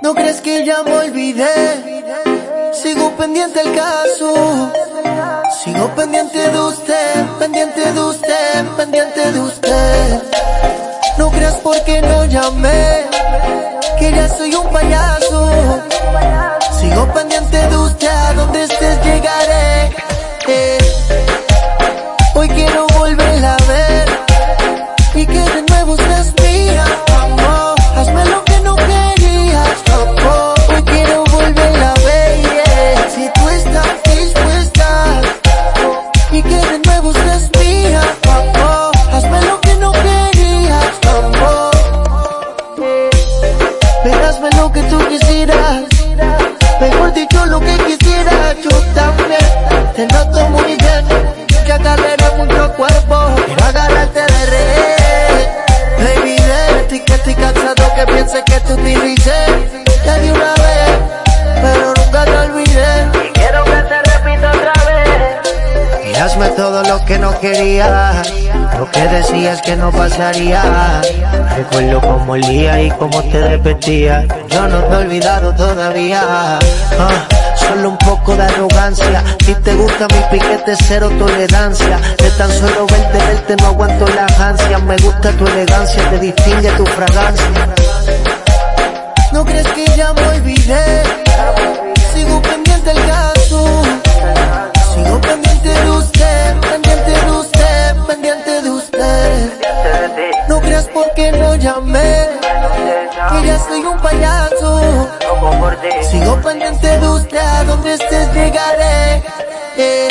No crees que ya me olvidé. Sigo pendiente el caso. Sigo pendiente de usted, pendiente de usted, pendiente de usted. No creas porque no llamé, que ya soy un payaso. Seas mía, amor. Hazme lo que no querías, amor. Pero lo que tú quisieras. Mejor dicho lo que quisiera, yo también te noto muy bien. Que agarraré mucho cuerpo, quiero agarrarte de rehén. Baby, de ti que estoy cansado que pienses que te utilicé. Hazme todo lo que no quería, lo que decías que no pasaría. Recuerdo cómo olía y cómo te repetía. Yo no te he olvidado todavía. Ah, solo un poco de arrogancia. Si te gusta mi piquete, cero tolerancia. De tan solo verte, verte, no aguanto las ansias. Me gusta tu elegancia, te distingue tu fragancia. No crees que ya me pendiente de usted, a donde estés llegaré. Eh,